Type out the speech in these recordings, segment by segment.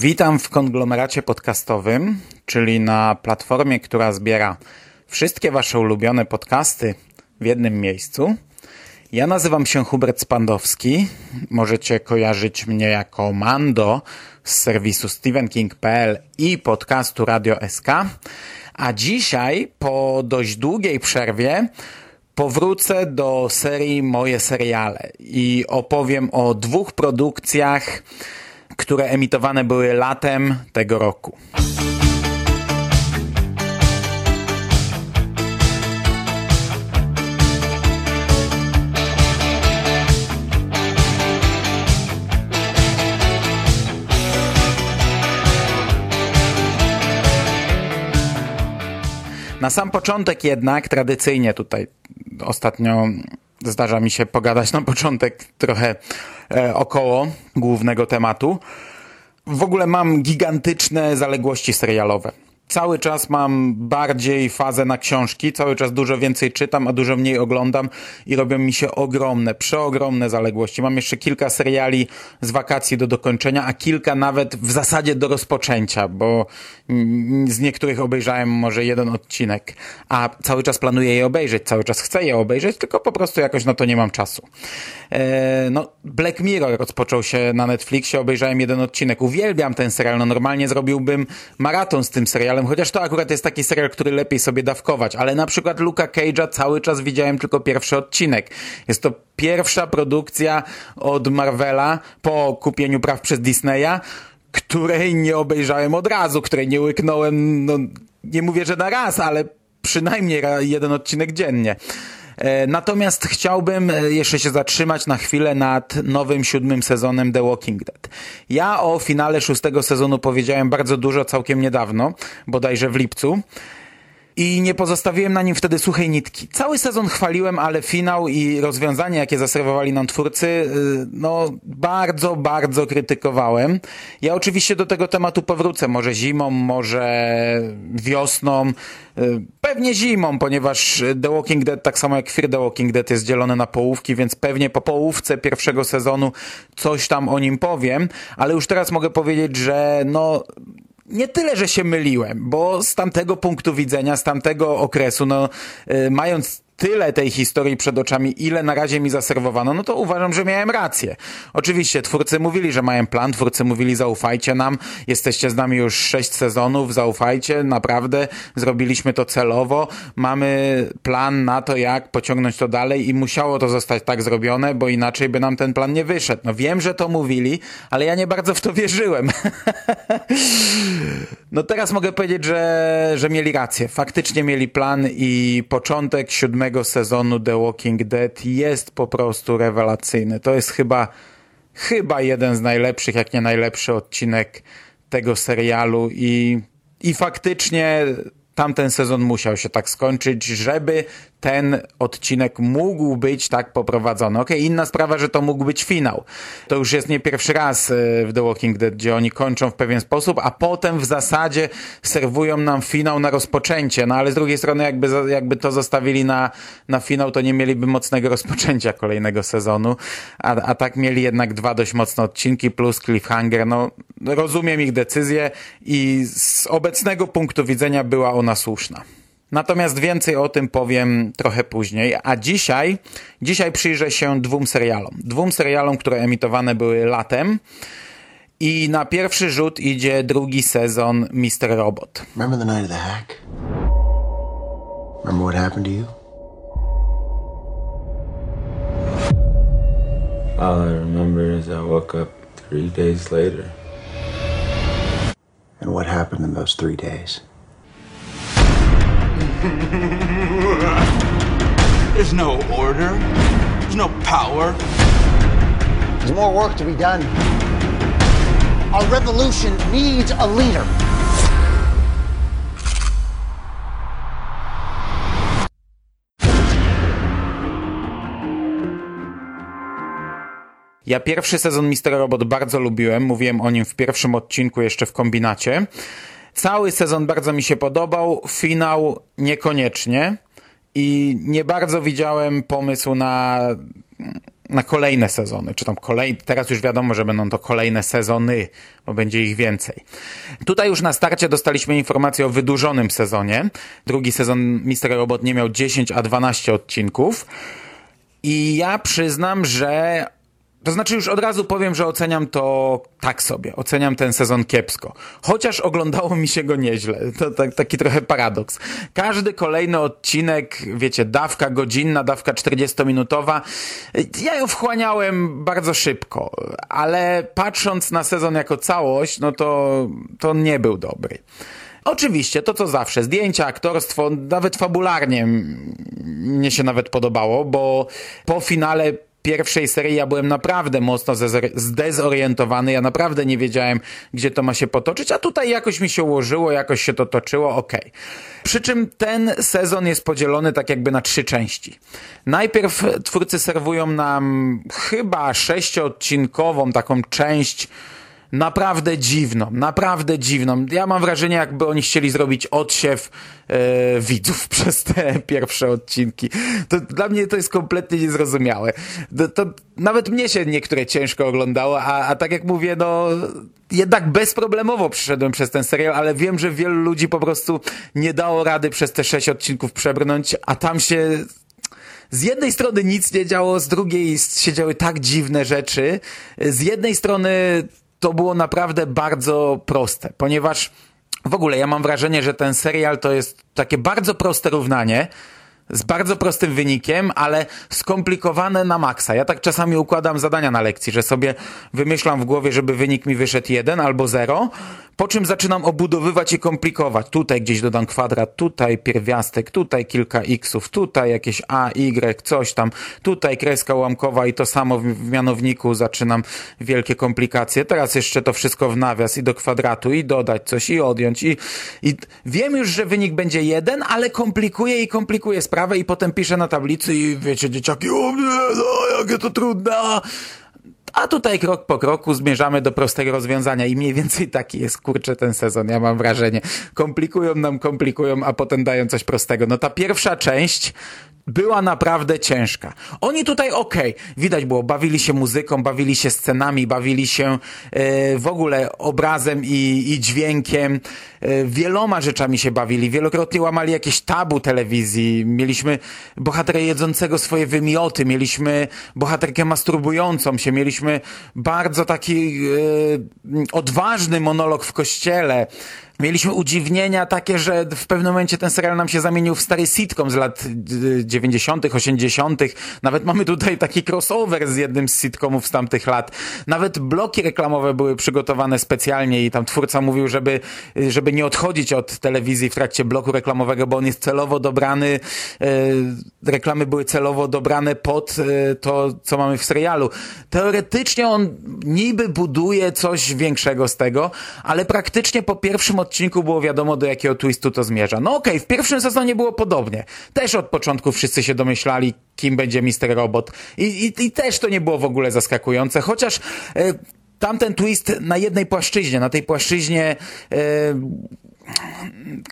Witam w konglomeracie podcastowym, czyli na platformie, która zbiera wszystkie Wasze ulubione podcasty w jednym miejscu. Ja nazywam się Hubert Spandowski. Możecie kojarzyć mnie jako Mando z serwisu stevenking.pl i podcastu Radio SK. A dzisiaj, po dość długiej przerwie, powrócę do serii Moje seriale i opowiem o dwóch produkcjach, które emitowane były latem tego roku. Na sam początek jednak, tradycyjnie tutaj ostatnio zdarza mi się pogadać na początek trochę e, około głównego tematu. W ogóle mam gigantyczne zaległości serialowe. Cały czas mam bardziej fazę na książki, cały czas dużo więcej czytam, a dużo mniej oglądam i robią mi się ogromne, przeogromne zaległości. Mam jeszcze kilka seriali z wakacji do dokończenia, a kilka nawet w zasadzie do rozpoczęcia, bo z niektórych obejrzałem może jeden odcinek, a cały czas planuję je obejrzeć, cały czas chcę je obejrzeć, tylko po prostu jakoś na to nie mam czasu. Eee, no, Black Mirror rozpoczął się na Netflixie, obejrzałem jeden odcinek. Uwielbiam ten serial, no normalnie zrobiłbym maraton z tym serialem, chociaż to akurat jest taki serial, który lepiej sobie dawkować, ale na przykład Luka Cage'a cały czas widziałem tylko pierwszy odcinek. Jest to pierwsza produkcja od Marvela po kupieniu praw przez Disneya, której nie obejrzałem od razu, której nie łyknąłem, no nie mówię, że na raz, ale przynajmniej jeden odcinek dziennie. Natomiast chciałbym jeszcze się zatrzymać na chwilę nad nowym siódmym sezonem The Walking Dead. Ja o finale szóstego sezonu powiedziałem bardzo dużo całkiem niedawno, bodajże w lipcu i nie pozostawiłem na nim wtedy suchej nitki. Cały sezon chwaliłem, ale finał i rozwiązanie, jakie zaserwowali nam twórcy, no bardzo, bardzo krytykowałem. Ja oczywiście do tego tematu powrócę, może zimą, może wiosną, pewnie zimą, ponieważ The Walking Dead, tak samo jak Fear The Walking Dead jest dzielone na połówki, więc pewnie po połówce pierwszego sezonu coś tam o nim powiem, ale już teraz mogę powiedzieć, że no nie tyle, że się myliłem, bo z tamtego punktu widzenia, z tamtego okresu, no, yy, mając tyle tej historii przed oczami, ile na razie mi zaserwowano, no to uważam, że miałem rację. Oczywiście twórcy mówili, że mają plan, twórcy mówili zaufajcie nam, jesteście z nami już sześć sezonów, zaufajcie, naprawdę zrobiliśmy to celowo, mamy plan na to, jak pociągnąć to dalej i musiało to zostać tak zrobione, bo inaczej by nam ten plan nie wyszedł. No wiem, że to mówili, ale ja nie bardzo w to wierzyłem. no teraz mogę powiedzieć, że, że mieli rację. Faktycznie mieli plan i początek siódmego sezonu The Walking Dead jest po prostu rewelacyjny. To jest chyba, chyba jeden z najlepszych, jak nie najlepszy odcinek tego serialu i, i faktycznie tamten sezon musiał się tak skończyć, żeby ten odcinek mógł być tak poprowadzony. Okej, inna sprawa, że to mógł być finał. To już jest nie pierwszy raz e, w The Walking Dead, gdzie oni kończą w pewien sposób, a potem w zasadzie serwują nam finał na rozpoczęcie. No ale z drugiej strony, jakby, jakby to zostawili na, na finał, to nie mieliby mocnego rozpoczęcia kolejnego sezonu. A, a tak mieli jednak dwa dość mocne odcinki plus cliffhanger. No, rozumiem ich decyzję i z obecnego punktu widzenia była ona słuszna. Natomiast więcej o tym powiem trochę później, a dzisiaj, dzisiaj przyjrzę się dwóm serialom. Dwóm serialom, które emitowane były latem i na pierwszy rzut idzie drugi sezon Mr. Robot. Remember the night of the hack? Remember what happened to you? All I remember is I woke up three days later. And what happened in those three days? There's no order. There's no power. There's more work to be done. Our revolution needs a leader. Ja pierwszy sezon Mr. Robot bardzo lubiłem, mówiłem o nim w pierwszym odcinku jeszcze w kombinacie. Cały sezon bardzo mi się podobał, finał niekoniecznie i nie bardzo widziałem pomysłu na, na kolejne sezony, czy tam kolej, teraz już wiadomo, że będą to kolejne sezony, bo będzie ich więcej. Tutaj już na starcie dostaliśmy informację o wydłużonym sezonie. Drugi sezon Mr. Robot nie miał 10, a 12 odcinków. I ja przyznam, że. To znaczy, już od razu powiem, że oceniam to tak sobie. Oceniam ten sezon kiepsko. Chociaż oglądało mi się go nieźle. To tak, taki trochę paradoks. Każdy kolejny odcinek, wiecie, dawka godzinna, dawka 40-minutowa, ja ją wchłaniałem bardzo szybko. Ale patrząc na sezon jako całość, no to, to nie był dobry. Oczywiście, to co zawsze, zdjęcia, aktorstwo, nawet fabularnie mnie się nawet podobało, bo po finale pierwszej serii ja byłem naprawdę mocno zdezorientowany, ja naprawdę nie wiedziałem, gdzie to ma się potoczyć, a tutaj jakoś mi się ułożyło, jakoś się to toczyło, okej. Przy czym ten sezon jest podzielony tak jakby na trzy części. Najpierw twórcy serwują nam chyba sześciodcinkową taką część naprawdę dziwną, naprawdę dziwną. Ja mam wrażenie, jakby oni chcieli zrobić odsiew e, widzów przez te pierwsze odcinki. To dla mnie to jest kompletnie niezrozumiałe. To, to nawet mnie się niektóre ciężko oglądało, a, a tak jak mówię, no jednak bezproblemowo przyszedłem przez ten serial, ale wiem, że wielu ludzi po prostu nie dało rady przez te sześć odcinków przebrnąć, a tam się z jednej strony nic nie działo, z drugiej się działy tak dziwne rzeczy. Z jednej strony to było naprawdę bardzo proste, ponieważ w ogóle ja mam wrażenie, że ten serial to jest takie bardzo proste równanie, z bardzo prostym wynikiem, ale skomplikowane na maksa. Ja tak czasami układam zadania na lekcji, że sobie wymyślam w głowie, żeby wynik mi wyszedł jeden albo zero, po czym zaczynam obudowywać i komplikować. Tutaj gdzieś dodam kwadrat, tutaj pierwiastek, tutaj kilka xów, tutaj jakieś a, y, coś tam, tutaj kreska ułamkowa i to samo w, mianowniku zaczynam wielkie komplikacje. Teraz jeszcze to wszystko w nawias i do kwadratu i dodać coś i odjąć i, i wiem już, że wynik będzie jeden, ale komplikuję i komplikuję sprawę i potem piszę na tablicy i wiecie, dzieciaki, o nie, no, jakie to trudne. A tutaj krok po kroku zmierzamy do prostego rozwiązania i mniej więcej taki jest, kurczę, ten sezon, ja mam wrażenie. Komplikują nam, komplikują, a potem dają coś prostego. No ta pierwsza część była naprawdę ciężka. Oni tutaj okej, widać było, bawili się muzyką, bawili się scenami, bawili się e, w ogóle obrazem i, i dźwiękiem, e, wieloma rzeczami się bawili, wielokrotnie łamali jakieś tabu telewizji, mieliśmy bohatera jedzącego swoje wymioty, mieliśmy bohaterkę masturbującą się, mieliśmy bardzo taki e, odważny monolog w kościele, Mieliśmy udziwnienia takie, że w pewnym momencie ten serial nam się zamienił w stary sitcom z lat y, 90., 80. Nawet mamy tutaj taki crossover z jednym z sitcomów z tamtych lat. Nawet bloki reklamowe były przygotowane specjalnie i tam twórca mówił, żeby, y, żeby nie odchodzić od telewizji w trakcie bloku reklamowego, bo on jest celowo dobrany y, reklamy były celowo dobrane pod e, to, co mamy w serialu. Teoretycznie on niby buduje coś większego z tego, ale praktycznie po pierwszym było wiadomo, do jakiego twistu to zmierza. No okej, okay, w pierwszym sezonie było podobnie. Też od początku wszyscy się domyślali, kim będzie Mister Robot. I, i, i też to nie było w ogóle zaskakujące, chociaż e, tamten twist na jednej płaszczyźnie, na tej płaszczyźnie e,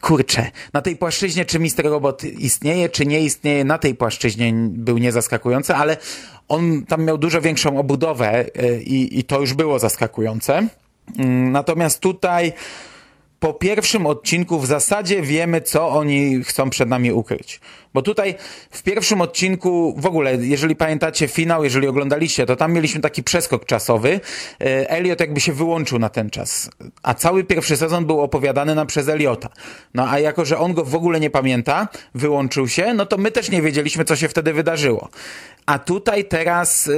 kurczę, na tej płaszczyźnie, czy Mister Robot istnieje, czy nie istnieje, na tej płaszczyźnie był niezaskakujący, ale on tam miał dużo większą obudowę e, i, i to już było zaskakujące. Mm, natomiast tutaj po pierwszym odcinku w zasadzie wiemy, co oni chcą przed nami ukryć. Bo tutaj w pierwszym odcinku, w ogóle, jeżeli pamiętacie finał, jeżeli oglądaliście, to tam mieliśmy taki przeskok czasowy. E, Elliot jakby się wyłączył na ten czas. A cały pierwszy sezon był opowiadany nam przez Eliota. No a jako, że on go w ogóle nie pamięta, wyłączył się, no to my też nie wiedzieliśmy, co się wtedy wydarzyło. A tutaj teraz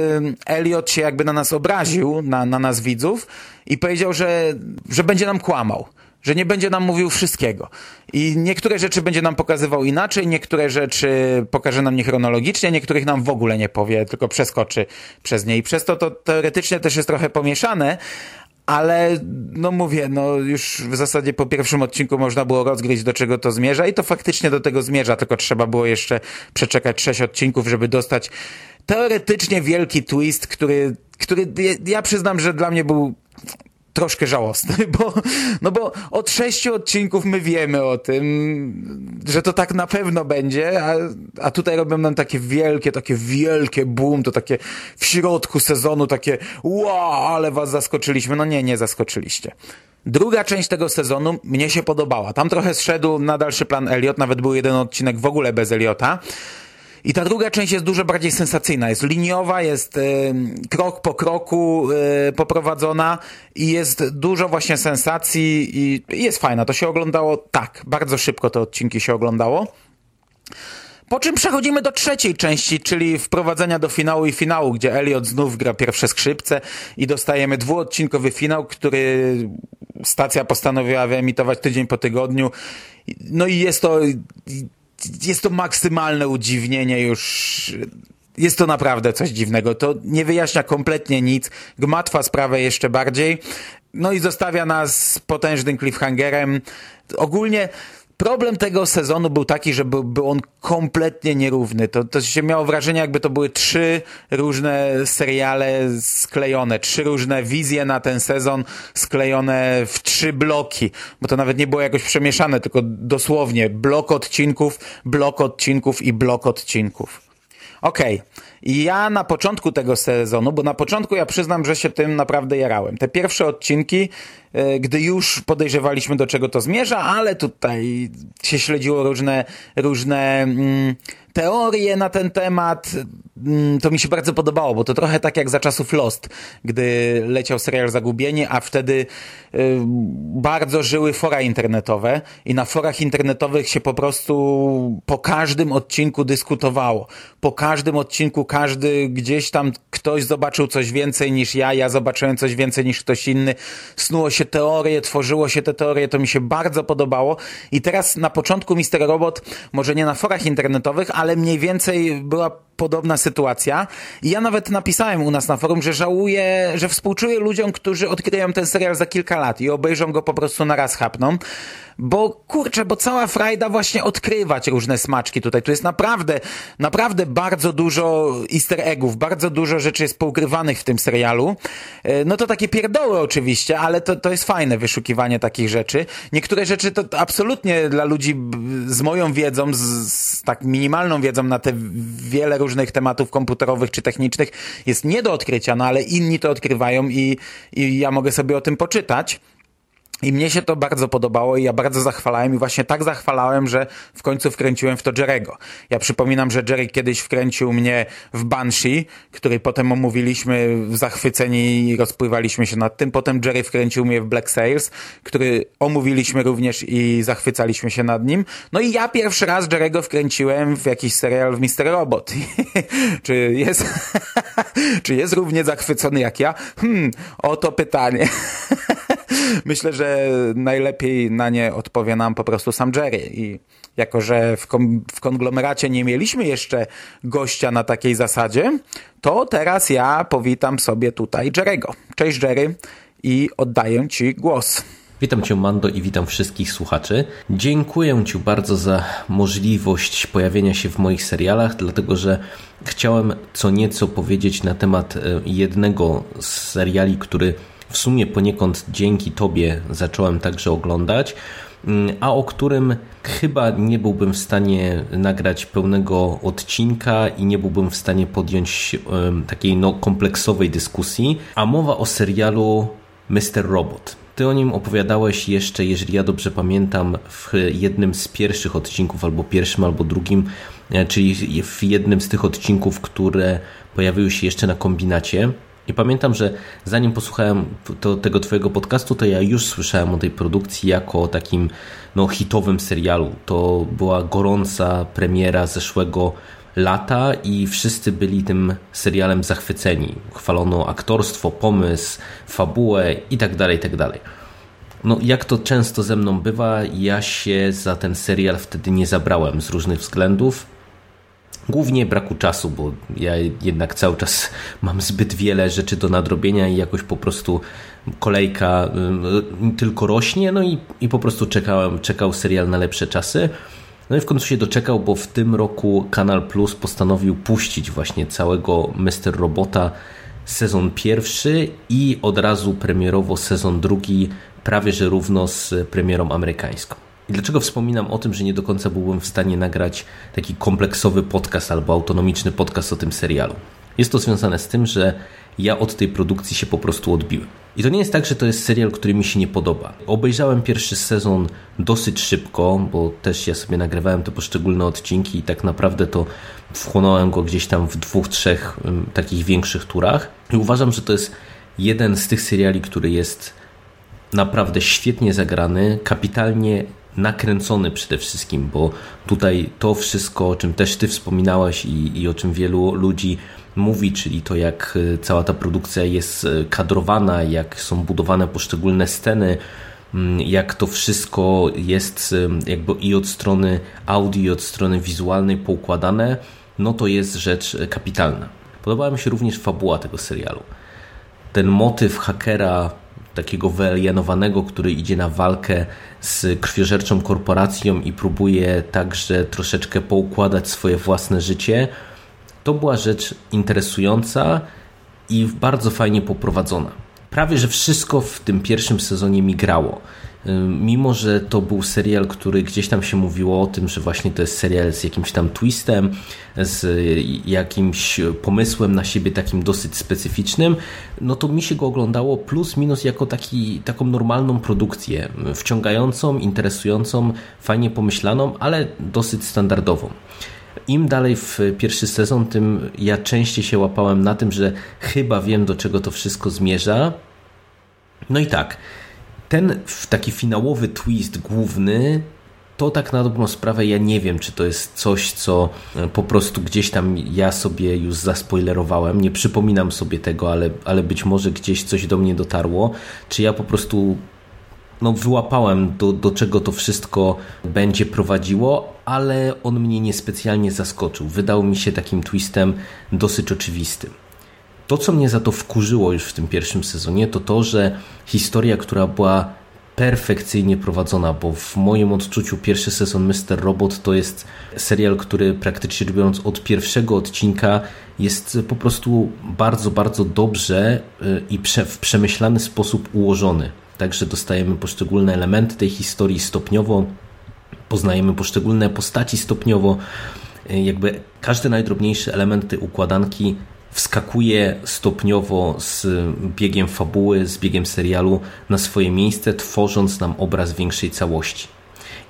Elliot się jakby na nas obraził, na, na nas widzów i powiedział, że, że będzie nam kłamał że nie będzie nam mówił wszystkiego. I niektóre rzeczy będzie nam pokazywał inaczej, niektóre rzeczy pokaże nam niechronologicznie, niektórych nam w ogóle nie powie, tylko przeskoczy przez nie. I przez to to teoretycznie też jest trochę pomieszane, ale no mówię, no już w zasadzie po pierwszym odcinku można było rozgryźć do czego to zmierza i to faktycznie do tego zmierza, tylko trzeba było jeszcze przeczekać sześć odcinków, żeby dostać teoretycznie wielki twist, który, który ja przyznam, że dla mnie był troszkę żałosny, bo, no bo od sześciu odcinków my wiemy o tym, że to tak na pewno będzie, a, a tutaj robią nam takie wielkie, takie wielkie boom, to takie w środku sezonu takie wow, ale was zaskoczyliśmy. No nie, nie zaskoczyliście. Druga część tego sezonu mnie się podobała. Tam trochę zszedł na dalszy plan Elliot, nawet był jeden odcinek w ogóle bez Eliota. I ta druga część jest dużo bardziej sensacyjna. Jest liniowa, jest y, krok po kroku y, poprowadzona i jest dużo właśnie sensacji i, i jest fajna. To się oglądało tak, bardzo szybko te odcinki się oglądało. Po czym przechodzimy do trzeciej części, czyli wprowadzenia do finału i finału, gdzie Elliot znów gra pierwsze skrzypce i dostajemy dwuodcinkowy finał, który stacja postanowiła wyemitować tydzień po tygodniu. No i jest to jest to maksymalne udziwnienie już jest to naprawdę coś dziwnego. To nie wyjaśnia kompletnie nic, gmatwa sprawę jeszcze bardziej. No i zostawia nas potężnym cliffhangerem. Ogólnie Problem tego sezonu był taki, że był, był on kompletnie nierówny. To, to się miało wrażenie, jakby to były trzy różne seriale sklejone, trzy różne wizje na ten sezon sklejone w trzy bloki, bo to nawet nie było jakoś przemieszane, tylko dosłownie blok odcinków, blok odcinków i blok odcinków. Okej. Okay. Ja na początku tego sezonu, bo na początku ja przyznam, że się tym naprawdę jarałem. Te pierwsze odcinki, e, gdy już podejrzewaliśmy do czego to zmierza, ale tutaj się śledziło różne, różne mm, teorie na ten temat. Mm, to mi się bardzo podobało, bo to trochę tak jak za czasów Lost, gdy leciał serial Zagubienie, a wtedy y, bardzo żyły fora internetowe i na forach internetowych się po prostu po każdym odcinku dyskutowało. Po każdym odcinku każdy gdzieś tam ktoś zobaczył coś więcej niż ja, ja zobaczyłem coś więcej niż ktoś inny. Snuło się teorie, tworzyło się te teorie, to mi się bardzo podobało. I teraz na początku Mister Robot, może nie na forach internetowych, ale mniej więcej była podobna sytuacja. Ja nawet napisałem u nas na forum, że żałuję, że współczuję ludziom, którzy odkryją ten serial za kilka lat i obejrzą go po prostu na raz chapną. Bo kurczę, bo cała frajda właśnie odkrywać różne smaczki tutaj. Tu jest naprawdę, naprawdę bardzo dużo easter eggów, bardzo dużo rzeczy jest poukrywanych w tym serialu. E, no to takie pierdoły oczywiście, ale to, to jest fajne wyszukiwanie takich rzeczy. Niektóre rzeczy to absolutnie dla ludzi z moją wiedzą, z, z tak minimalną wiedzą na te wiele różnych tematów komputerowych czy technicznych jest nie do odkrycia, no ale inni to odkrywają i, i ja mogę sobie o tym poczytać. I mnie się to bardzo podobało i ja bardzo zachwalałem i właśnie tak zachwalałem, że w końcu wkręciłem w to Jerego. Ja przypominam, że Jerry kiedyś wkręcił mnie w Banshee, który potem omówiliśmy zachwyceni i rozpływaliśmy się nad tym. Potem Jerry wkręcił mnie w Black Sails, który omówiliśmy również i zachwycaliśmy się nad nim. No i ja pierwszy raz Jerego wkręciłem w jakiś serial w Mister Robot. czy jest, czy jest równie zachwycony jak ja? Hmm, oto pytanie. myślę, że najlepiej na nie odpowie nam po prostu sam Jerry. I jako, że w, w konglomeracie nie mieliśmy jeszcze gościa na takiej zasadzie, to teraz ja powitam sobie tutaj Jerego. Cześć Jerry i oddaję Ci głos. Witam Cię, Mando, i witam wszystkich słuchaczy. Dziękuję Ci bardzo za możliwość pojawienia się w moich serialach, dlatego że chciałem co nieco powiedzieć na temat e, jednego z seriali, który w sumie poniekąd dzięki Tobie zacząłem także oglądać, mm, a o którym chyba nie byłbym w stanie nagrać pełnego odcinka i nie byłbym w stanie podjąć takiej no, kompleksowej dyskusji. A mowa o serialu Mr. Robot. Ty o nim opowiadałeś jeszcze, jeżeli ja dobrze pamiętam, w jednym z pierwszych odcinków, albo pierwszym, albo drugim, e, czyli w jednym z tych odcinków, które pojawiły się jeszcze na kombinacie. I pamiętam, że zanim posłuchałem to, tego Twojego podcastu, to ja już słyszałem o tej produkcji jako o takim no, hitowym serialu. To była gorąca premiera zeszłego lata i wszyscy byli tym serialem zachwyceni. Chwalono aktorstwo, pomysł, fabułę itd., tak itd. Tak no, jak to często ze mną bywa, ja się za ten serial wtedy nie zabrałem z różnych względów. Głównie braku czasu, bo ja jednak cały czas mam zbyt wiele rzeczy do nadrobienia i jakoś po prostu kolejka tylko rośnie, no i, i po prostu czekałem, czekał serial na lepsze czasy. No i w końcu się doczekał, bo w tym roku Kanal Plus postanowił puścić właśnie całego Mr. Robota sezon pierwszy i od razu premierowo sezon drugi, prawie że równo z premierą amerykańską. I dlaczego wspominam o tym, że nie do końca byłbym w stanie nagrać taki kompleksowy podcast albo autonomiczny podcast o tym serialu? Jest to związane z tym, że ja od tej produkcji się po prostu odbiłem. I to nie jest tak, że to jest serial, który mi się nie podoba. Obejrzałem pierwszy sezon dosyć szybko, bo też ja sobie nagrywałem te poszczególne odcinki i tak naprawdę to wchłonąłem go gdzieś tam w dwóch, trzech takich większych turach. I uważam, że to jest jeden z tych seriali, który jest naprawdę świetnie zagrany, kapitalnie nakręcony przede wszystkim, bo tutaj to wszystko, o czym też Ty wspominałaś i, i o czym wielu ludzi mówi, czyli to jak e, cała ta produkcja jest e, kadrowana, jak są budowane poszczególne sceny, mm, jak to wszystko jest e, jakby i od strony audio, i od strony wizualnej poukładane, no to jest rzecz kapitalna. Podobała mi się również fabuła tego serialu. Ten motyw hakera, takiego wyalienowanego, który idzie na walkę z krwiożerczą korporacją i próbuje także troszeczkę poukładać swoje własne życie – to była rzecz interesująca i bardzo fajnie poprowadzona. Prawie że wszystko w tym pierwszym sezonie mi grało. Mimo, że to był serial, który gdzieś tam się mówiło o tym, że właśnie to jest serial z jakimś tam twistem, z jakimś pomysłem na siebie takim dosyć specyficznym, no to mi się go oglądało plus minus jako taki, taką normalną produkcję, wciągającą, interesującą, fajnie pomyślaną, ale dosyć standardową im dalej w pierwszy sezon, tym ja częściej się łapałem na tym, że chyba wiem, do czego to wszystko zmierza. No i tak, ten taki finałowy twist główny, to tak na dobrą sprawę ja nie wiem, czy to jest coś, co e, po prostu gdzieś tam ja sobie już zaspoilerowałem. Nie przypominam sobie tego, ale, ale być może gdzieś coś do mnie dotarło. Czy ja po prostu no, wyłapałem, do, do czego to wszystko będzie prowadziło, ale on mnie niespecjalnie zaskoczył. Wydał mi się takim twistem dosyć oczywistym. To, co mnie za to wkurzyło już w tym pierwszym sezonie, to to, że historia, która była perfekcyjnie prowadzona, bo w moim odczuciu pierwszy sezon Mr. Robot to jest serial, który praktycznie biorąc od pierwszego odcinka jest po prostu bardzo, bardzo dobrze y, i w przemyślany sposób ułożony. Także dostajemy poszczególne elementy tej historii stopniowo, poznajemy poszczególne postaci stopniowo. Jakby każdy najdrobniejszy element tej układanki wskakuje stopniowo z biegiem fabuły, z biegiem serialu na swoje miejsce, tworząc nam obraz większej całości.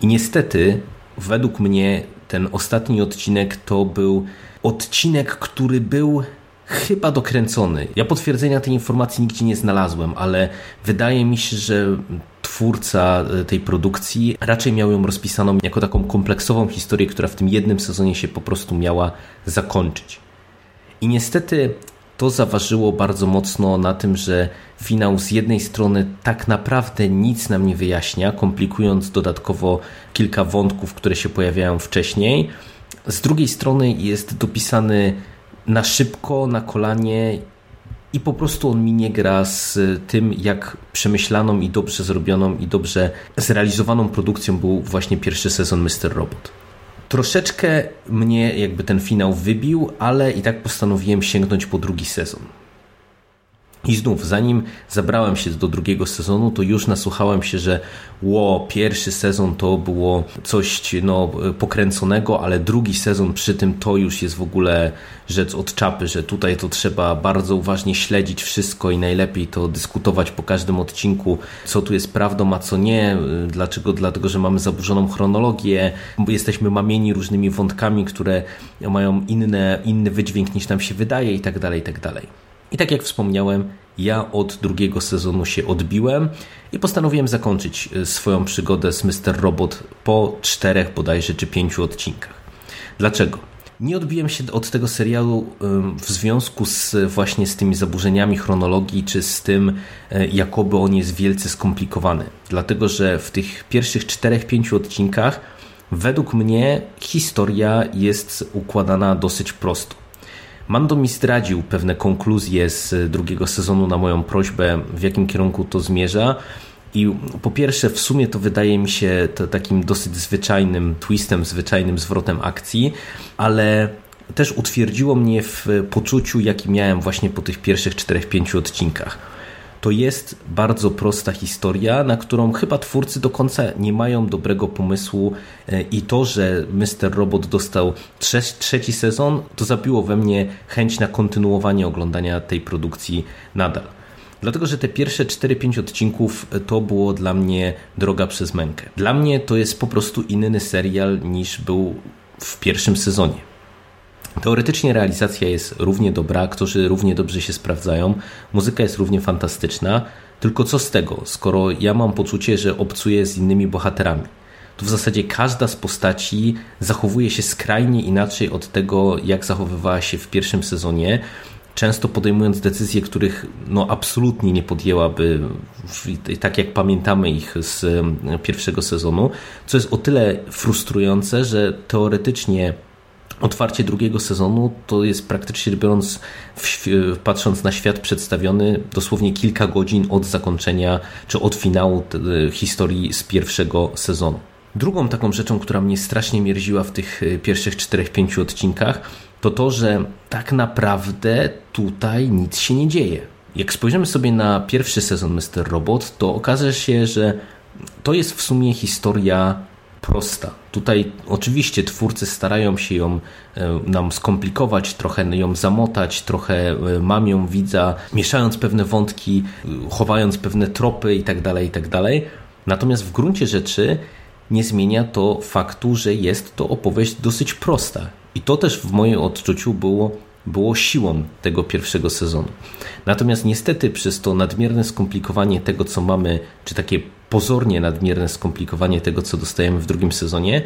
I niestety, według mnie, ten ostatni odcinek to był odcinek, który był chyba dokręcony. Ja potwierdzenia tej informacji nigdzie nie znalazłem, ale wydaje mi się, że twórca e, tej produkcji raczej miał ją rozpisaną jako taką kompleksową historię, która w tym jednym sezonie się po prostu miała zakończyć. I niestety to zaważyło bardzo mocno na tym, że finał z jednej strony tak naprawdę nic nam nie wyjaśnia, komplikując dodatkowo kilka wątków, które się pojawiają wcześniej. Z drugiej strony jest dopisany na szybko, na kolanie i po prostu on mi nie gra z tym, jak przemyślaną i dobrze zrobioną i dobrze zrealizowaną produkcją był właśnie pierwszy sezon Mr. Robot. Troszeczkę mnie jakby ten finał wybił, ale i tak postanowiłem sięgnąć po drugi sezon. I znów, zanim zabrałem się do drugiego sezonu, to już nasłuchałem się, że ło, pierwszy sezon to było coś no, pokręconego, ale drugi sezon przy tym to już jest w ogóle rzecz od czapy, że tutaj to trzeba bardzo uważnie śledzić wszystko i najlepiej to dyskutować po każdym odcinku, co tu jest prawdą, a co nie. Dlaczego? Dlatego, że mamy zaburzoną chronologię, jesteśmy mamieni różnymi wątkami, które mają inne, inny wydźwięk niż nam się wydaje i tak dalej, i tak dalej. I tak jak wspomniałem, ja od drugiego sezonu się odbiłem i postanowiłem zakończyć e, swoją przygodę z Mr. Robot po czterech bodajże czy pięciu odcinkach. Dlaczego? Nie odbiłem się od tego serialu w związku z właśnie z tymi zaburzeniami chronologii, czy z tym, e, jakoby on jest wielce skomplikowany. Dlatego, że w tych pierwszych czterech, pięciu odcinkach według mnie historia jest układana dosyć prosto. Mando mi zdradził pewne konkluzje z drugiego sezonu na moją prośbę, w jakim kierunku to zmierza. I po pierwsze, w sumie to wydaje mi się to takim dosyć zwyczajnym twistem, zwyczajnym zwrotem akcji, ale też utwierdziło mnie w poczuciu, jaki miałem właśnie po tych pierwszych 4-5 odcinkach to jest bardzo prosta historia, na którą chyba twórcy do końca nie mają dobrego pomysłu e, i to, że Mr. Robot dostał trzeci sezon, to zabiło we mnie chęć na kontynuowanie oglądania tej produkcji nadal. Dlatego, że te pierwsze 4-5 odcinków e, to było dla mnie droga przez mękę. Dla mnie to jest po prostu inny serial niż był w pierwszym sezonie. Teoretycznie realizacja jest równie dobra, aktorzy równie dobrze się sprawdzają, muzyka jest równie fantastyczna, tylko co z tego, skoro ja mam poczucie, że obcuję z innymi bohaterami? To w zasadzie każda z postaci zachowuje się skrajnie inaczej od tego, jak zachowywała się w pierwszym sezonie, często podejmując decyzje, których no, absolutnie nie podjęłaby, tak jak pamiętamy ich z pierwszego sezonu, co jest o tyle frustrujące, że teoretycznie otwarcie drugiego sezonu to jest praktycznie biorąc, patrząc na świat przedstawiony, dosłownie kilka godzin od zakończenia czy od finału historii z pierwszego sezonu. Drugą taką rzeczą, która mnie strasznie mierziła w tych e, pierwszych 4-5 odcinkach, to to, że tak naprawdę tutaj nic się nie dzieje. Jak spojrzymy sobie na pierwszy sezon Mr. Robot, to okaże się, że to jest w sumie historia prosta. Tutaj oczywiście twórcy starają się ją e, nam skomplikować, trochę ją zamotać, trochę e, mamią widza, mieszając pewne wątki, e, chowając pewne tropy itd., tak itd. Tak Natomiast w gruncie rzeczy nie zmienia to faktu, że jest to opowieść dosyć prosta. I to też w moim odczuciu było było siłą tego pierwszego sezonu. Natomiast niestety przez to nadmierne skomplikowanie tego, co mamy, czy takie pozornie nadmierne skomplikowanie tego, co dostajemy w drugim sezonie,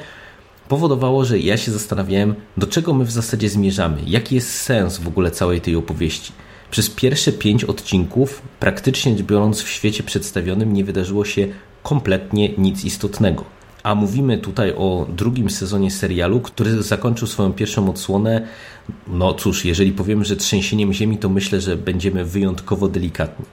powodowało, że ja się zastanawiałem, do czego my w zasadzie zmierzamy, jaki jest sens w ogóle całej tej opowieści. Przez pierwsze pięć odcinków, praktycznie biorąc w świecie przedstawionym, nie wydarzyło się kompletnie nic istotnego. A mówimy tutaj o drugim sezonie serialu, który zakończył swoją pierwszą odsłonę. No cóż, jeżeli powiemy, że trzęsieniem ziemi, to myślę, że będziemy wyjątkowo delikatni.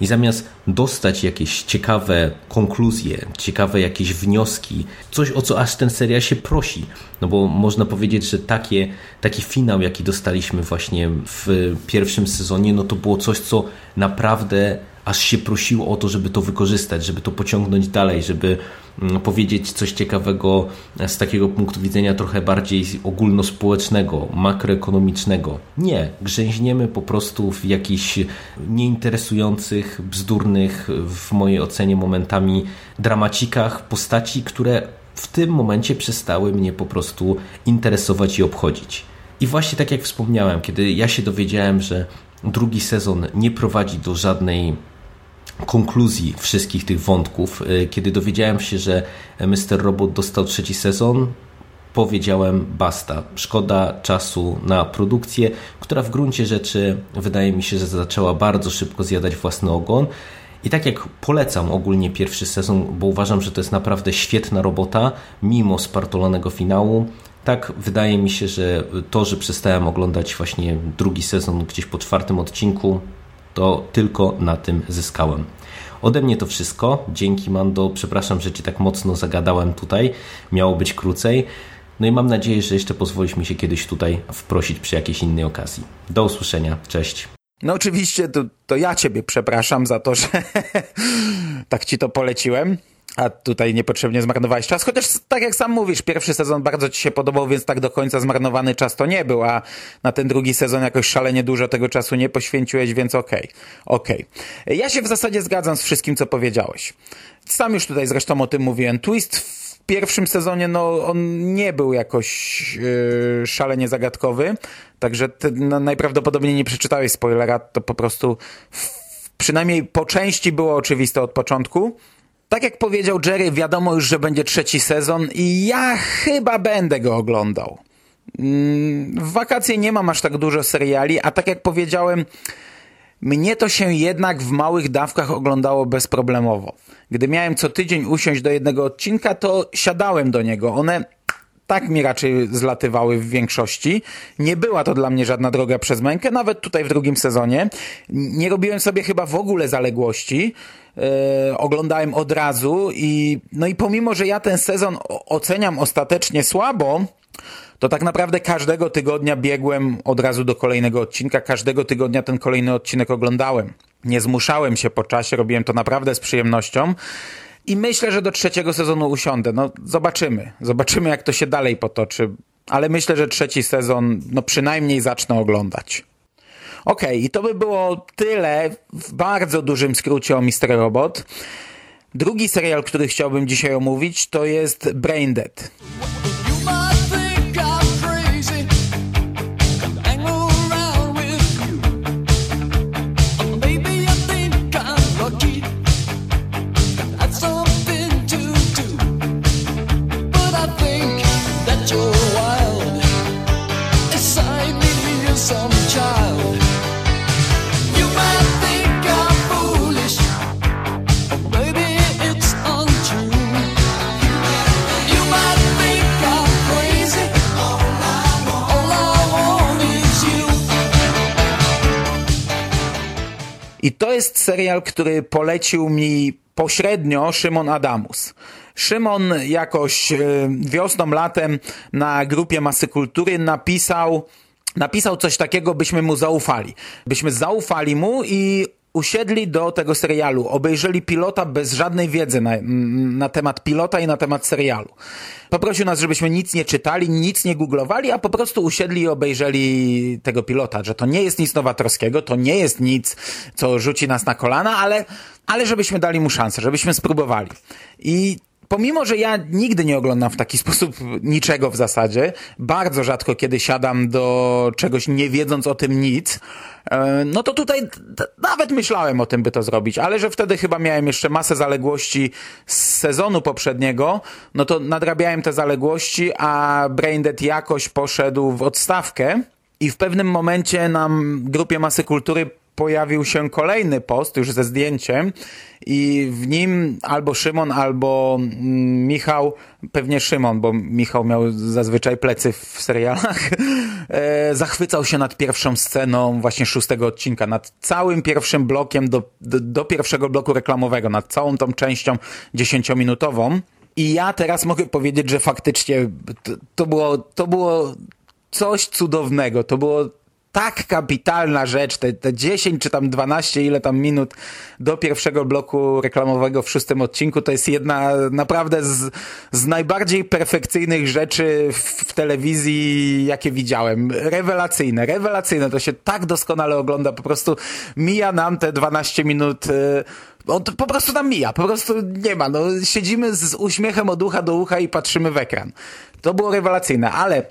I zamiast dostać jakieś ciekawe konkluzje, ciekawe jakieś wnioski, coś o co aż ten serial się prosi, no bo można powiedzieć, że takie, taki finał, jaki dostaliśmy właśnie w pierwszym sezonie, no to było coś, co naprawdę aż się prosiło o to, żeby to wykorzystać, żeby to pociągnąć dalej, żeby mm, powiedzieć coś ciekawego z takiego punktu widzenia trochę bardziej ogólnospołecznego, makroekonomicznego. Nie, grzęźniemy po prostu w jakichś nieinteresujących, bzdurnych w mojej ocenie momentami dramacikach postaci, które w tym momencie przestały mnie po prostu interesować i obchodzić. I właśnie tak jak wspomniałem, kiedy ja się dowiedziałem, że drugi sezon nie prowadzi do żadnej konkluzji wszystkich tych wątków. E, kiedy dowiedziałem się, że Mr. Robot dostał trzeci sezon, powiedziałem basta. Szkoda czasu na produkcję, która w gruncie rzeczy wydaje mi się, że zaczęła bardzo szybko zjadać własny ogon. I tak jak polecam ogólnie pierwszy sezon, bo uważam, że to jest naprawdę świetna robota, mimo spartolonego finału, tak wydaje mi się, że to, że przestałem oglądać właśnie drugi sezon gdzieś po czwartym odcinku, to tylko na tym zyskałem. Ode mnie to wszystko. Dzięki Mando. Przepraszam, że Cię tak mocno zagadałem tutaj. Miało być krócej. No i mam nadzieję, że jeszcze pozwolisz mi się kiedyś tutaj wprosić przy jakiejś innej okazji. Do usłyszenia. Cześć. No oczywiście to, to ja ciebie przepraszam za to, że tak ci to poleciłem. A tutaj niepotrzebnie zmarnowałeś czas, chociaż tak jak sam mówisz, pierwszy sezon bardzo ci się podobał, więc tak do końca zmarnowany czas to nie był, a na ten drugi sezon jakoś szalenie dużo tego czasu nie poświęciłeś, więc okej, okay, okej. Okay. Ja się w zasadzie zgadzam z wszystkim, co powiedziałeś. Sam już tutaj zresztą o tym mówiłem. Twist w pierwszym sezonie, no on nie był jakoś yy, szalenie zagadkowy, także ty, no, najprawdopodobniej nie przeczytałeś spoilera, to po prostu w, przynajmniej po części było oczywiste od początku. Tak jak powiedział Jerry, wiadomo już, że będzie trzeci sezon i ja chyba będę go oglądał. W wakacje nie mam aż tak dużo seriali, a tak jak powiedziałem, mnie to się jednak w małych dawkach oglądało bezproblemowo. Gdy miałem co tydzień usiąść do jednego odcinka, to siadałem do niego. One tak mi raczej zlatywały w większości. Nie była to dla mnie żadna droga przez mękę, nawet tutaj w drugim sezonie. Nie robiłem sobie chyba w ogóle zaległości. Yy, oglądałem od razu i no i pomimo, że ja ten sezon oceniam ostatecznie słabo, to tak naprawdę każdego tygodnia biegłem od razu do kolejnego odcinka, każdego tygodnia ten kolejny odcinek oglądałem. Nie zmuszałem się po czasie, robiłem to naprawdę z przyjemnością. I myślę, że do trzeciego sezonu usiądę. No zobaczymy. Zobaczymy, jak to się dalej potoczy. Ale myślę, że trzeci sezon, no przynajmniej zacznę oglądać. Okej, okay, i to by było tyle w bardzo dużym skrócie o Mister Robot. Drugi serial, który chciałbym dzisiaj omówić, to jest Braindead. I serial, który polecił mi pośrednio Szymon Adamus. Szymon jakoś e, wiosną, latem na grupie Masy Kultury napisał, napisał coś takiego, byśmy mu zaufali. Byśmy zaufali mu i usiedli do tego serialu, obejrzeli pilota bez żadnej wiedzy na, na temat pilota i na temat serialu. Poprosił nas, żebyśmy nic nie czytali, nic nie googlowali, a po prostu usiedli i obejrzeli tego pilota, że to nie jest nic nowatorskiego, to nie jest nic, co rzuci nas na kolana, ale, ale żebyśmy dali mu szansę, żebyśmy spróbowali. I pomimo, że ja nigdy nie oglądam w taki sposób niczego w zasadzie, bardzo rzadko kiedy siadam do czegoś nie wiedząc o tym nic, e, no to tutaj nawet myślałem o tym, by to zrobić, ale że wtedy chyba miałem jeszcze masę zaległości z sezonu poprzedniego, no to nadrabiałem te zaległości, a Braindead jakoś poszedł w odstawkę i w pewnym momencie nam grupie Masy Kultury pojawił się kolejny post już ze zdjęciem i w nim albo Szymon, albo mm, Michał, pewnie Szymon, bo Michał miał zazwyczaj plecy w serialach, e, zachwycał się nad pierwszą sceną właśnie szóstego odcinka, nad całym pierwszym blokiem do, do, do pierwszego bloku reklamowego, nad całą tą częścią dziesięciominutową. I ja teraz mogę powiedzieć, że faktycznie to, to, było, to było coś cudownego. To było tak kapitalna rzecz, te, te 10 czy tam 12, ile tam minut do pierwszego bloku reklamowego w szóstym odcinku, to jest jedna naprawdę z, z najbardziej perfekcyjnych rzeczy w, w telewizji, jakie widziałem. Rewelacyjne, rewelacyjne, to się tak doskonale ogląda, po prostu mija nam te 12 minut y, on po prostu nam mija, po prostu nie ma. No, siedzimy z uśmiechem od ucha do ucha i patrzymy w ekran. To było rewelacyjne, ale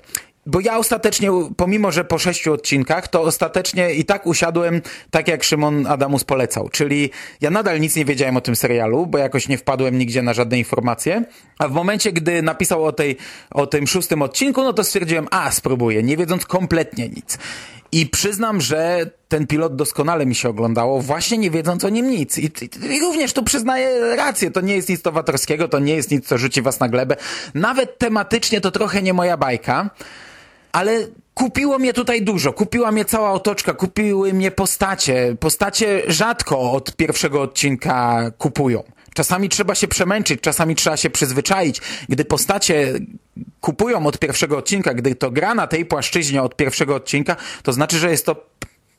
bo ja ostatecznie, pomimo że po sześciu odcinkach, to ostatecznie i tak usiadłem tak jak Szymon Adamus polecał. Czyli ja nadal nic nie wiedziałem o tym serialu, bo jakoś nie wpadłem nigdzie na żadne informacje. A w momencie, gdy napisał o, tej, o tym szóstym odcinku, no to stwierdziłem, a spróbuję, nie wiedząc kompletnie nic. I przyznam, że ten pilot doskonale mi się oglądało, właśnie nie wiedząc o nim nic. I, i, I, również tu przyznaję rację, to nie jest nic nowatorskiego, to nie jest nic, co rzuci was na glebę. Nawet tematycznie to trochę nie moja bajka, ale kupiło mnie tutaj dużo. Kupiła mnie cała otoczka, kupiły mnie postacie. Postacie rzadko od pierwszego odcinka kupują. Czasami trzeba się przemęczyć, czasami trzeba się przyzwyczaić. Gdy postacie kupują od pierwszego odcinka, gdy to gra na tej płaszczyźnie od pierwszego odcinka, to znaczy, że jest to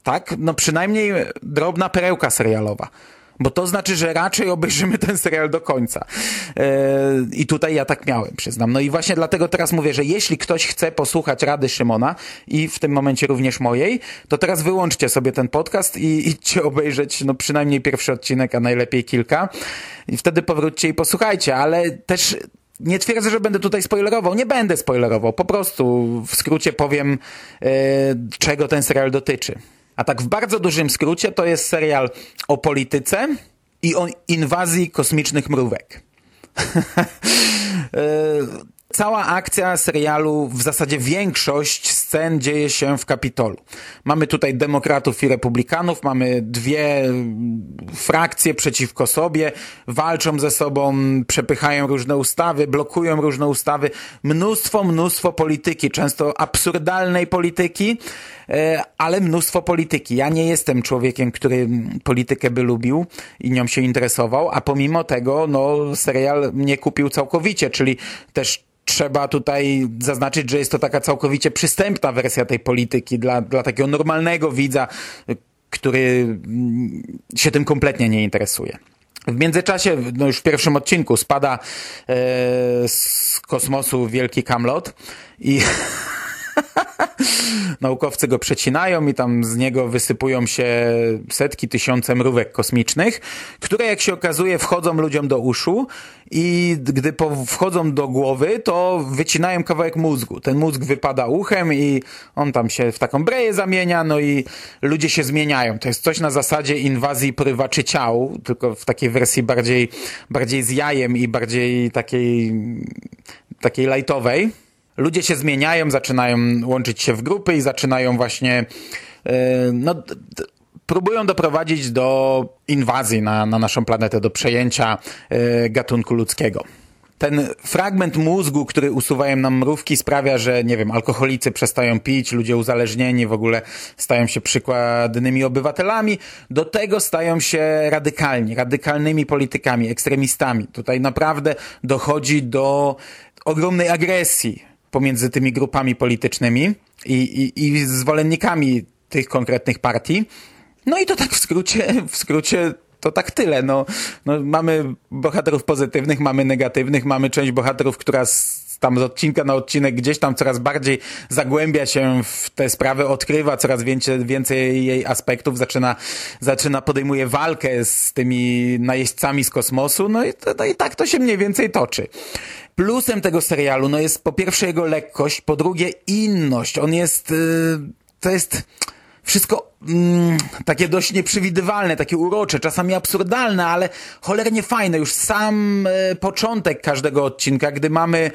tak, no przynajmniej drobna perełka serialowa. Bo to znaczy, że raczej obejrzymy ten serial do końca. Yy, I tutaj ja tak miałem, przyznam. No i właśnie dlatego teraz mówię, że jeśli ktoś chce posłuchać rady Szymona i w tym momencie również mojej, to teraz wyłączcie sobie ten podcast i idźcie obejrzeć no przynajmniej pierwszy odcinek, a najlepiej kilka. I wtedy powróćcie i posłuchajcie, ale też nie twierdzę, że będę tutaj spoilerował. Nie będę spoilerował. Po prostu w skrócie powiem, yy, czego ten serial dotyczy. A tak w bardzo dużym skrócie to jest serial o polityce i o inwazji kosmicznych mrówek. Cała akcja serialu, w zasadzie większość scen dzieje się w Kapitolu. Mamy tutaj demokratów i republikanów, mamy dwie frakcje przeciwko sobie, walczą ze sobą, przepychają różne ustawy, blokują różne ustawy. Mnóstwo, mnóstwo polityki, często absurdalnej polityki, ale mnóstwo polityki. Ja nie jestem człowiekiem, który politykę by lubił i nią się interesował, a pomimo tego, no, serial mnie kupił całkowicie, czyli też trzeba tutaj zaznaczyć, że jest to taka całkowicie przystępna wersja tej polityki dla, dla takiego normalnego widza, który się tym kompletnie nie interesuje. W międzyczasie, no już w pierwszym odcinku, spada e, z kosmosu wielki kamlot i naukowcy go przecinają i tam z niego wysypują się setki, tysiące mrówek kosmicznych, które jak się okazuje wchodzą ludziom do uszu i gdy wchodzą do głowy, to wycinają kawałek mózgu. Ten mózg wypada uchem i on tam się w taką breję zamienia, no i ludzie się zmieniają. To jest coś na zasadzie inwazji porywaczy ciał, tylko w takiej wersji bardziej, bardziej z jajem i bardziej takiej, takiej lightowej ludzie się zmieniają, zaczynają łączyć się w grupy i zaczynają właśnie no, próbują doprowadzić do inwazji na, na naszą planetę, do przejęcia gatunku ludzkiego. Ten fragment mózgu, który usuwają nam mrówki sprawia, że nie wiem, alkoholicy przestają pić, ludzie uzależnieni w ogóle stają się przykładnymi obywatelami, do tego stają się radykalni, radykalnymi politykami, ekstremistami. Tutaj naprawdę dochodzi do ogromnej agresji pomiędzy tymi grupami politycznymi i, i, i zwolennikami tych konkretnych partii. No i to tak w skrócie, w skrócie to tak tyle. No, no, mamy bohaterów pozytywnych, mamy negatywnych, mamy część bohaterów, która tam z odcinka na odcinek gdzieś tam coraz bardziej zagłębia się w te sprawy, odkrywa coraz więcej, więcej jej aspektów, zaczyna, zaczyna podejmuje walkę z tymi najeźdźcami z kosmosu, no i, no i tak to się mniej więcej toczy. Plusem tego serialu, no jest po pierwsze jego lekkość, po drugie inność. On jest, yy, to jest wszystko mm, takie dość nieprzewidywalne, takie urocze, czasami absurdalne, ale cholernie fajne. Już sam y, początek każdego odcinka, gdy mamy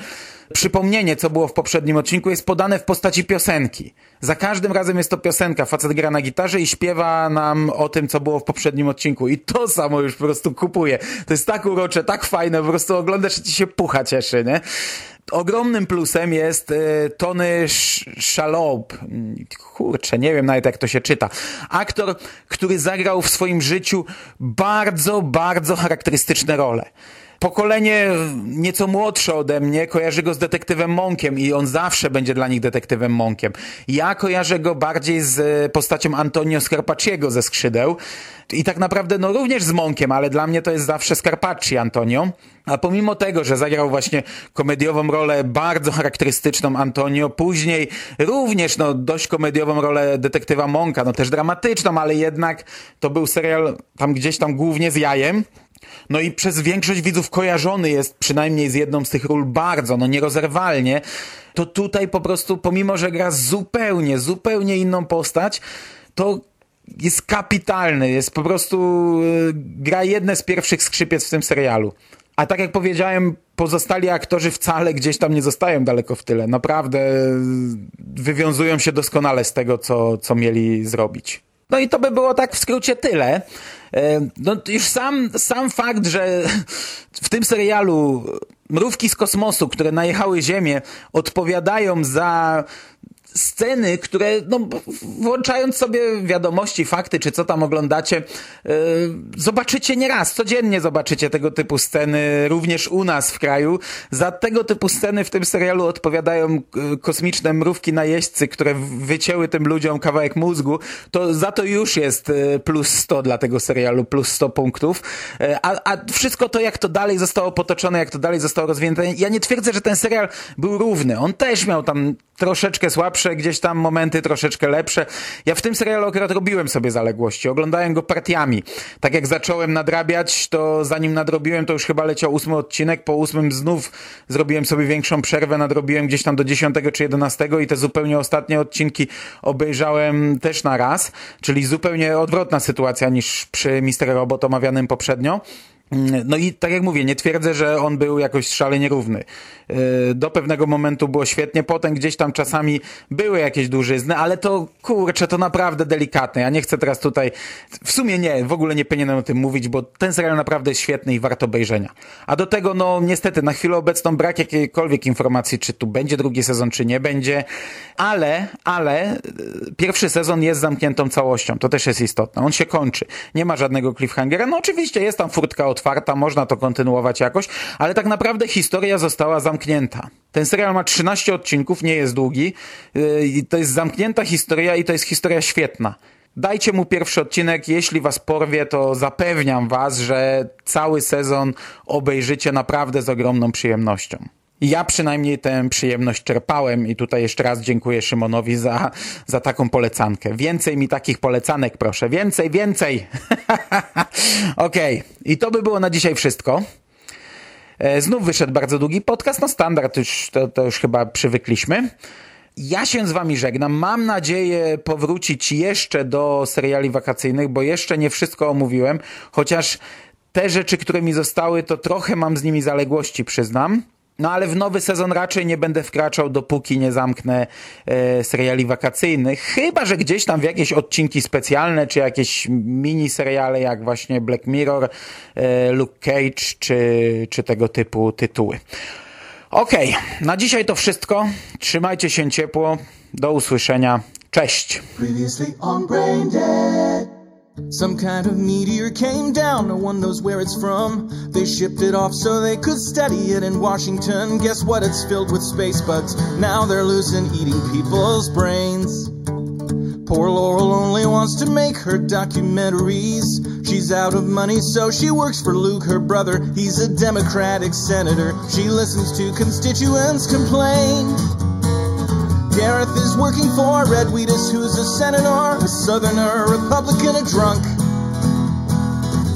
przypomnienie, co było w poprzednim odcinku, jest podane w postaci piosenki. Za każdym razem jest to piosenka. Facet gra na gitarze i śpiewa nam o tym, co było w poprzednim odcinku. I to samo już po prostu kupuje. To jest tak urocze, tak fajne, po prostu oglądasz i ci się pucha cieszy, nie? Ogromnym plusem jest y, Tony Shalhoub. Kurczę, nie wiem nawet jak to się czyta. Aktor, który zagrał w swoim życiu bardzo, bardzo charakterystyczne role pokolenie nieco młodsze ode mnie kojarzy go z detektywem Monkiem i on zawsze będzie dla nich detektywem Monkiem. Ja kojarzę go bardziej z postacią Antonio Scarpacciego ze skrzydeł i tak naprawdę no również z Monkiem, ale dla mnie to jest zawsze Scarpacci Antonio. A pomimo tego, że zagrał właśnie komediową rolę bardzo charakterystyczną Antonio, później również no, dość komediową rolę detektywa Monka, no też dramatyczną, ale jednak to był serial tam gdzieś tam głównie z jajem, No i przez większość widzów kojarzony jest przynajmniej z jedną z tych ról bardzo, no nierozerwalnie. To tutaj po prostu, pomimo że gra zupełnie, zupełnie inną postać, to jest kapitalny, jest po prostu y, gra jedne z pierwszych skrzypiec w tym serialu. A tak jak powiedziałem, pozostali aktorzy wcale gdzieś tam nie zostają daleko w tyle. Naprawdę y, wywiązują się doskonale z tego, co, co mieli zrobić. No i to by było tak w skrócie tyle. E, No już sam, sam fakt, że w tym serialu mrówki z kosmosu, które najechały Ziemię, odpowiadają za sceny, które, no, włączając sobie wiadomości, fakty, czy co tam oglądacie, yy, zobaczycie nieraz, codziennie zobaczycie tego typu sceny, również u nas w kraju. Za tego typu sceny w tym serialu odpowiadają yy, kosmiczne mrówki najeźdźcy, które wycięły tym ludziom kawałek mózgu, to za to już jest yy, plus 100 dla tego serialu, plus 100 punktów. Yy, a, a wszystko to, jak to dalej zostało potoczone, jak to dalej zostało rozwinięte, ja nie twierdzę, że ten serial był równy. On też miał tam troszeczkę słabsze gdzieś tam momenty, troszeczkę lepsze. Ja w tym serialu akurat robiłem sobie zaległości, oglądałem go partiami. Tak jak zacząłem nadrabiać, to zanim nadrobiłem, to już chyba leciał ósmy odcinek, po ósmym znów zrobiłem sobie większą przerwę, nadrobiłem gdzieś tam do dziesiątego czy jedenastego i te zupełnie ostatnie odcinki obejrzałem też na raz, czyli zupełnie odwrotna sytuacja niż przy Mister Robot omawianym poprzednio. No i tak jak mówię, nie twierdzę, że on był jakoś szalenie równy. Do pewnego momentu było świetnie, potem gdzieś tam czasami były jakieś dużyzny, ale to kurczę, to naprawdę delikatne. Ja nie chcę teraz tutaj, w sumie nie, w ogóle nie powinienem o tym mówić, bo ten serial naprawdę jest świetny i warto obejrzenia. A do tego, no niestety, na chwilę obecną brak jakiejkolwiek informacji, czy tu będzie drugi sezon, czy nie będzie, ale, ale pierwszy sezon jest zamkniętą całością, to też jest istotne. On się kończy. Nie ma żadnego cliffhangera. No oczywiście jest tam furtka otwarta, można to kontynuować jakoś, ale tak naprawdę historia została zamknięta. Ten serial ma 13 odcinków, nie jest długi. Yy, to jest zamknięta historia i to jest historia świetna. Dajcie mu pierwszy odcinek, jeśli was porwie, to zapewniam was, że cały sezon obejrzycie naprawdę z ogromną przyjemnością. Ja przynajmniej tę przyjemność czerpałem i tutaj jeszcze raz dziękuję Szymonowi za, za taką polecankę. Więcej mi takich polecanek, proszę. Więcej, więcej. Okej, okay. i to by było na dzisiaj wszystko. Znów wyszedł bardzo długi podcast, no standard, już, to, to już chyba przywykliśmy. Ja się z wami żegnam. Mam nadzieję powrócić jeszcze do seriali wakacyjnych, bo jeszcze nie wszystko omówiłem, chociaż te rzeczy, które mi zostały, to trochę mam z nimi zaległości, przyznam. No ale w nowy sezon raczej nie będę wkraczał, dopóki nie zamknę e, seriali wakacyjnych. Chyba, że gdzieś tam w jakieś odcinki specjalne, czy jakieś mini seriale jak właśnie Black Mirror, e, Luke Cage, czy, czy tego typu tytuły. Okej, okay, na dzisiaj to wszystko. Trzymajcie się ciepło. Do usłyszenia. Cześć. Some kind of meteor came down, no one knows where it's from. They shipped it off so they could study it in Washington. Guess what? It's filled with space bugs. Now they're loose and eating people's brains. Poor Laurel only wants to make her documentaries. She's out of money, so she works for Luke, her brother. He's a Democratic senator. She listens to constituents complain. Gareth is working for Red Wheatus, who's a senator, a southerner, a Republican, a drunk.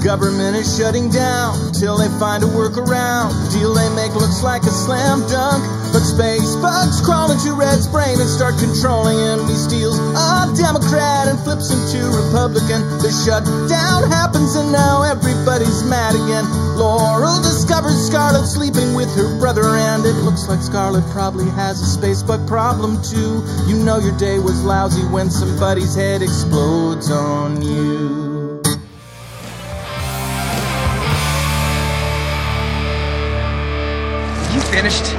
Government is shutting down till they find a workaround. Deal they make looks like a slam dunk. But space bugs crawl into Red's brain and start controlling him. He steals a Democrat and flips him to Republican. The shutdown happens and now everybody's mad again. Laurel discovers Scarlet sleeping with her brother, and it looks like Scarlet probably has a space bug problem too. You know your day was lousy when somebody's head explodes on you. You finished?